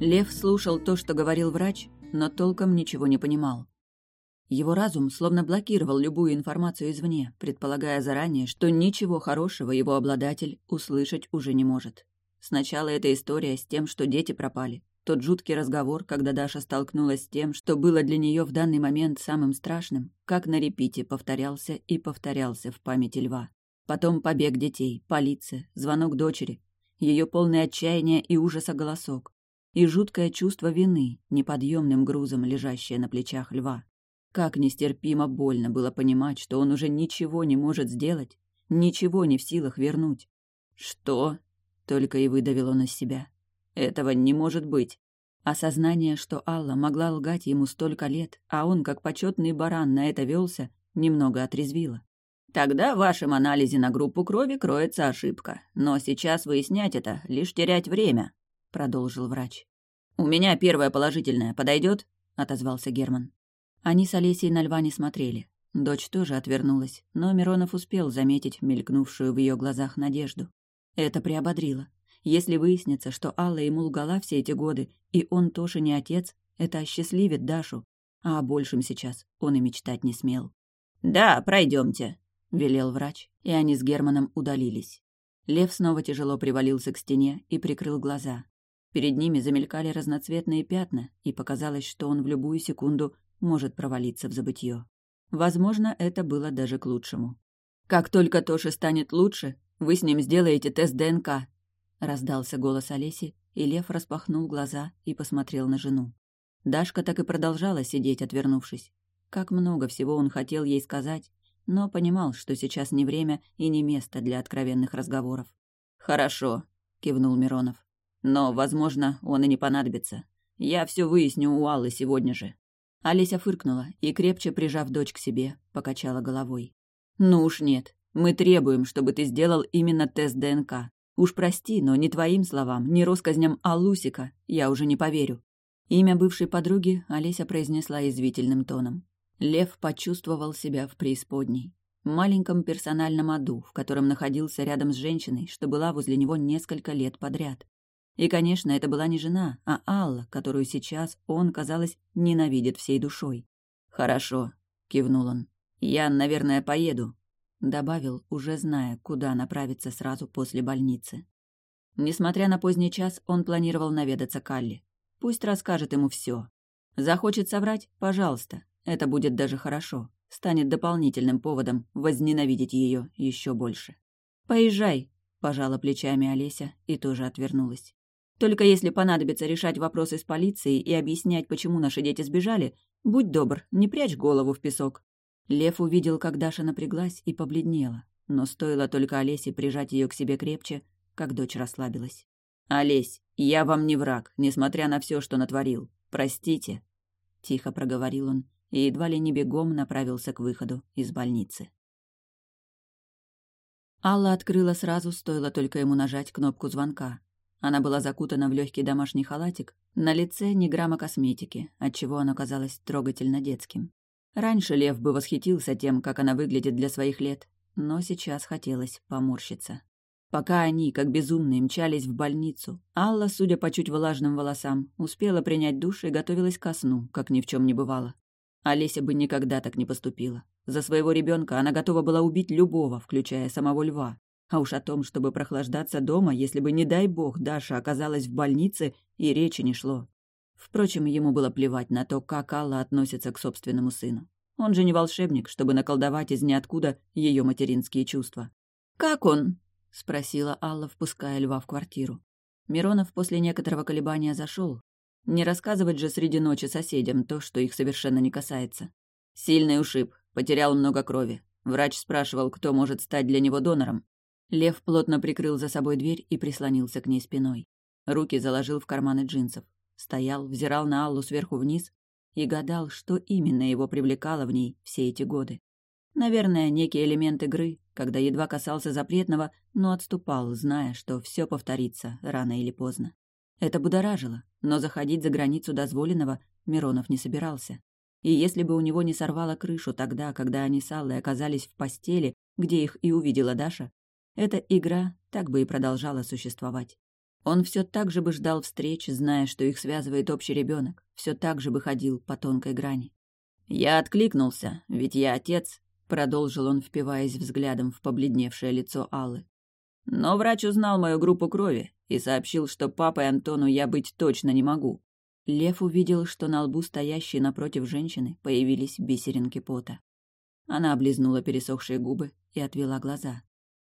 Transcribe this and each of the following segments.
Лев слушал то, что говорил врач, но толком ничего не понимал. Его разум словно блокировал любую информацию извне, предполагая заранее, что ничего хорошего его обладатель услышать уже не может. Сначала эта история с тем, что дети пропали. Тот жуткий разговор, когда Даша столкнулась с тем, что было для нее в данный момент самым страшным, как на репите повторялся и повторялся в памяти льва. Потом побег детей, полиция, звонок дочери, ее полное отчаяние и ужаса голосок, и жуткое чувство вины, неподъемным грузом, лежащее на плечах льва. Как нестерпимо больно было понимать, что он уже ничего не может сделать, ничего не в силах вернуть. «Что?» — только и выдавил он из себя. «Этого не может быть». Осознание, что Алла могла лгать ему столько лет, а он, как почетный баран, на это велся, немного отрезвило. Тогда в вашем анализе на группу крови кроется ошибка. Но сейчас выяснять это — лишь терять время», — продолжил врач. «У меня первое положительное. Подойдет?» — отозвался Герман. Они с Олесей на льва не смотрели. Дочь тоже отвернулась, но Миронов успел заметить мелькнувшую в ее глазах надежду. Это приободрило. Если выяснится, что Алла ему лгала все эти годы, и он тоже не отец, это осчастливит Дашу, а о большем сейчас он и мечтать не смел. «Да, пройдемте», — велел врач, и они с Германом удалились. Лев снова тяжело привалился к стене и прикрыл глаза. Перед ними замелькали разноцветные пятна, и показалось, что он в любую секунду может провалиться в забытье. Возможно, это было даже к лучшему. «Как только Тоше станет лучше, вы с ним сделаете тест ДНК», — раздался голос Олеси, и Лев распахнул глаза и посмотрел на жену. Дашка так и продолжала сидеть, отвернувшись. Как много всего он хотел ей сказать, но понимал, что сейчас не время и не место для откровенных разговоров. «Хорошо», — кивнул Миронов. «Но, возможно, он и не понадобится. Я все выясню у Аллы сегодня же». Олеся фыркнула и, крепче прижав дочь к себе, покачала головой. «Ну уж нет. Мы требуем, чтобы ты сделал именно тест ДНК. Уж прости, но ни твоим словам, ни россказням Алусика я уже не поверю». Имя бывшей подруги Олеся произнесла извительным тоном. Лев почувствовал себя в преисподней. Маленьком персональном аду, в котором находился рядом с женщиной, что была возле него несколько лет подряд. И, конечно, это была не жена, а Алла, которую сейчас он, казалось, ненавидит всей душой. «Хорошо», — кивнул он. «Я, наверное, поеду», — добавил, уже зная, куда направиться сразу после больницы. Несмотря на поздний час, он планировал наведаться к Алле. Пусть расскажет ему все. Захочет соврать — пожалуйста. Это будет даже хорошо. Станет дополнительным поводом возненавидеть ее еще больше. «Поезжай», — пожала плечами Олеся и тоже отвернулась. Только если понадобится решать вопросы с полицией и объяснять, почему наши дети сбежали, будь добр, не прячь голову в песок». Лев увидел, как Даша напряглась и побледнела, но стоило только Олесе прижать ее к себе крепче, как дочь расслабилась. «Олесь, я вам не враг, несмотря на все, что натворил. Простите», — тихо проговорил он и едва ли не бегом направился к выходу из больницы. Алла открыла сразу, стоило только ему нажать кнопку звонка. Она была закутана в легкий домашний халатик, на лице ни грамма косметики, отчего оно казалось трогательно детским. Раньше Лев бы восхитился тем, как она выглядит для своих лет, но сейчас хотелось поморщиться. Пока они, как безумные, мчались в больницу, Алла, судя по чуть влажным волосам, успела принять душ и готовилась ко сну, как ни в чем не бывало. Олеся бы никогда так не поступила. За своего ребенка она готова была убить любого, включая самого льва. А уж о том, чтобы прохлаждаться дома, если бы, не дай бог, Даша оказалась в больнице, и речи не шло. Впрочем, ему было плевать на то, как Алла относится к собственному сыну. Он же не волшебник, чтобы наколдовать из ниоткуда ее материнские чувства. «Как он?» — спросила Алла, впуская льва в квартиру. Миронов после некоторого колебания зашел. Не рассказывать же среди ночи соседям то, что их совершенно не касается. Сильный ушиб, потерял много крови. Врач спрашивал, кто может стать для него донором. Лев плотно прикрыл за собой дверь и прислонился к ней спиной. Руки заложил в карманы джинсов. Стоял, взирал на Аллу сверху вниз и гадал, что именно его привлекало в ней все эти годы. Наверное, некий элемент игры, когда едва касался запретного, но отступал, зная, что все повторится рано или поздно. Это будоражило, но заходить за границу дозволенного Миронов не собирался. И если бы у него не сорвало крышу тогда, когда они с Аллой оказались в постели, где их и увидела Даша, эта игра так бы и продолжала существовать. Он все так же бы ждал встреч, зная, что их связывает общий ребенок, все так же бы ходил по тонкой грани. «Я откликнулся, ведь я отец», — продолжил он, впиваясь взглядом в побледневшее лицо Аллы. «Но врач узнал мою группу крови и сообщил, что папой Антону я быть точно не могу». Лев увидел, что на лбу стоящей напротив женщины появились бисеринки пота. Она облизнула пересохшие губы и отвела глаза.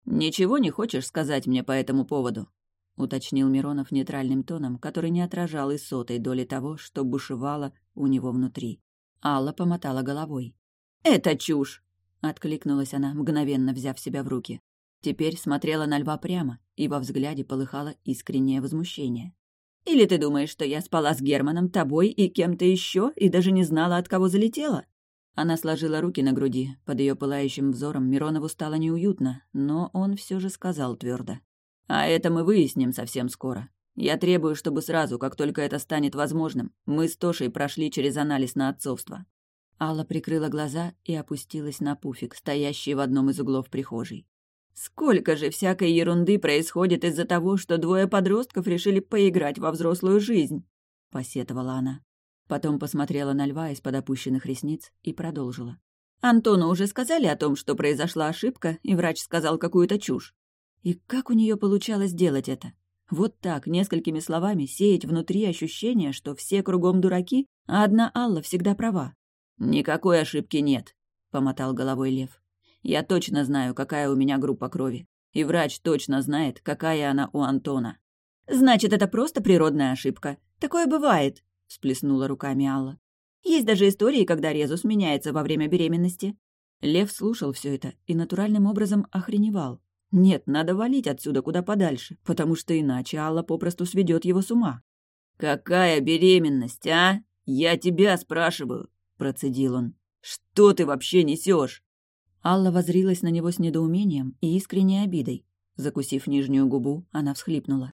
«Ничего не хочешь сказать мне по этому поводу?» — уточнил Миронов нейтральным тоном, который не отражал и сотой доли того, что бушевало у него внутри. Алла помотала головой. «Это чушь!» — откликнулась она, мгновенно взяв себя в руки. Теперь смотрела на льва прямо, и во взгляде полыхало искреннее возмущение. «Или ты думаешь, что я спала с Германом, тобой и кем-то еще, и даже не знала, от кого залетела?» Она сложила руки на груди. Под ее пылающим взором Миронову стало неуютно, но он все же сказал твердо. А это мы выясним совсем скоро. Я требую, чтобы сразу, как только это станет возможным, мы с Тошей прошли через анализ на отцовство». Алла прикрыла глаза и опустилась на пуфик, стоящий в одном из углов прихожей. «Сколько же всякой ерунды происходит из-за того, что двое подростков решили поиграть во взрослую жизнь!» — посетовала она. Потом посмотрела на льва из-под опущенных ресниц и продолжила. «Антону уже сказали о том, что произошла ошибка, и врач сказал какую-то чушь. И как у нее получалось делать это? Вот так, несколькими словами, сеять внутри ощущение, что все кругом дураки, а одна Алла всегда права. «Никакой ошибки нет», — помотал головой Лев. «Я точно знаю, какая у меня группа крови. И врач точно знает, какая она у Антона». «Значит, это просто природная ошибка. Такое бывает», — всплеснула руками Алла. «Есть даже истории, когда резус меняется во время беременности». Лев слушал все это и натуральным образом охреневал. Нет, надо валить отсюда куда подальше, потому что иначе Алла попросту сведет его с ума. «Какая беременность, а? Я тебя спрашиваю», — процедил он. «Что ты вообще несешь?» Алла возрилась на него с недоумением и искренней обидой. Закусив нижнюю губу, она всхлипнула.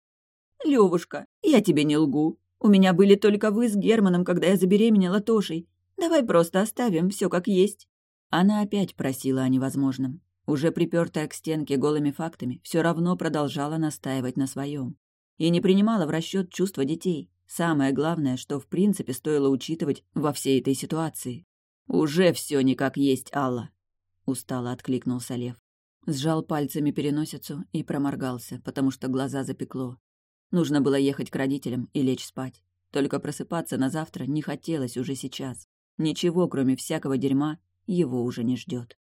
«Левушка, я тебе не лгу. У меня были только вы с Германом, когда я забеременела Тошей. Давай просто оставим все как есть». Она опять просила о невозможном уже припертая к стенке голыми фактами, все равно продолжала настаивать на своем. И не принимала в расчет чувства детей. Самое главное, что в принципе стоило учитывать во всей этой ситуации. «Уже все не как есть, Алла!» — устало откликнулся Лев. Сжал пальцами переносицу и проморгался, потому что глаза запекло. Нужно было ехать к родителям и лечь спать. Только просыпаться на завтра не хотелось уже сейчас. Ничего, кроме всякого дерьма, его уже не ждет.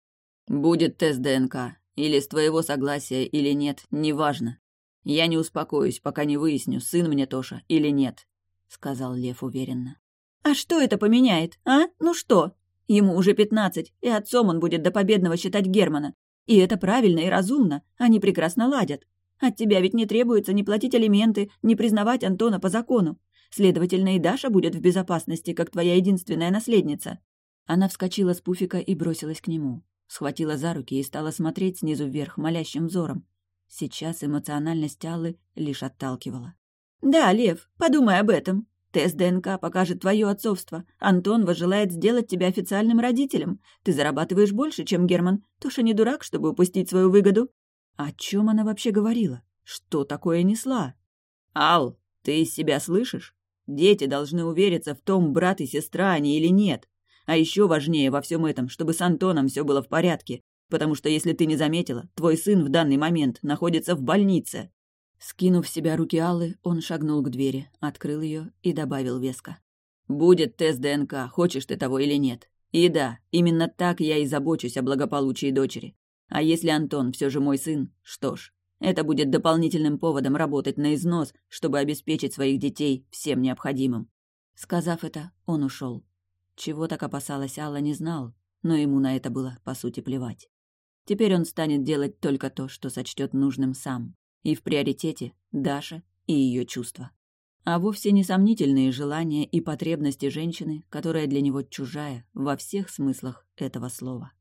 «Будет тест ДНК. Или с твоего согласия, или нет, неважно. Я не успокоюсь, пока не выясню, сын мне Тоша или нет», — сказал Лев уверенно. «А что это поменяет, а? Ну что? Ему уже пятнадцать, и отцом он будет до победного считать Германа. И это правильно и разумно, они прекрасно ладят. От тебя ведь не требуется ни платить алименты, ни признавать Антона по закону. Следовательно, и Даша будет в безопасности, как твоя единственная наследница». Она вскочила с пуфика и бросилась к нему схватила за руки и стала смотреть снизу вверх молящим взором. Сейчас эмоциональность Аллы лишь отталкивала. «Да, Лев, подумай об этом. Тест ДНК покажет твое отцовство. Антон возжелает сделать тебя официальным родителем. Ты зарабатываешь больше, чем Герман. Тоша не дурак, чтобы упустить свою выгоду». О чем она вообще говорила? Что такое несла? «Ал, ты из себя слышишь? Дети должны увериться в том, брат и сестра они или нет. А еще важнее во всем этом, чтобы с Антоном все было в порядке, потому что, если ты не заметила, твой сын в данный момент находится в больнице». Скинув в себя руки Аллы, он шагнул к двери, открыл ее и добавил веско. «Будет тест ДНК, хочешь ты того или нет. И да, именно так я и забочусь о благополучии дочери. А если Антон все же мой сын, что ж, это будет дополнительным поводом работать на износ, чтобы обеспечить своих детей всем необходимым». Сказав это, он ушел. Чего так опасалась Алла, не знал, но ему на это было, по сути, плевать. Теперь он станет делать только то, что сочтет нужным сам. И в приоритете Даша и ее чувства. А вовсе не сомнительные желания и потребности женщины, которая для него чужая во всех смыслах этого слова.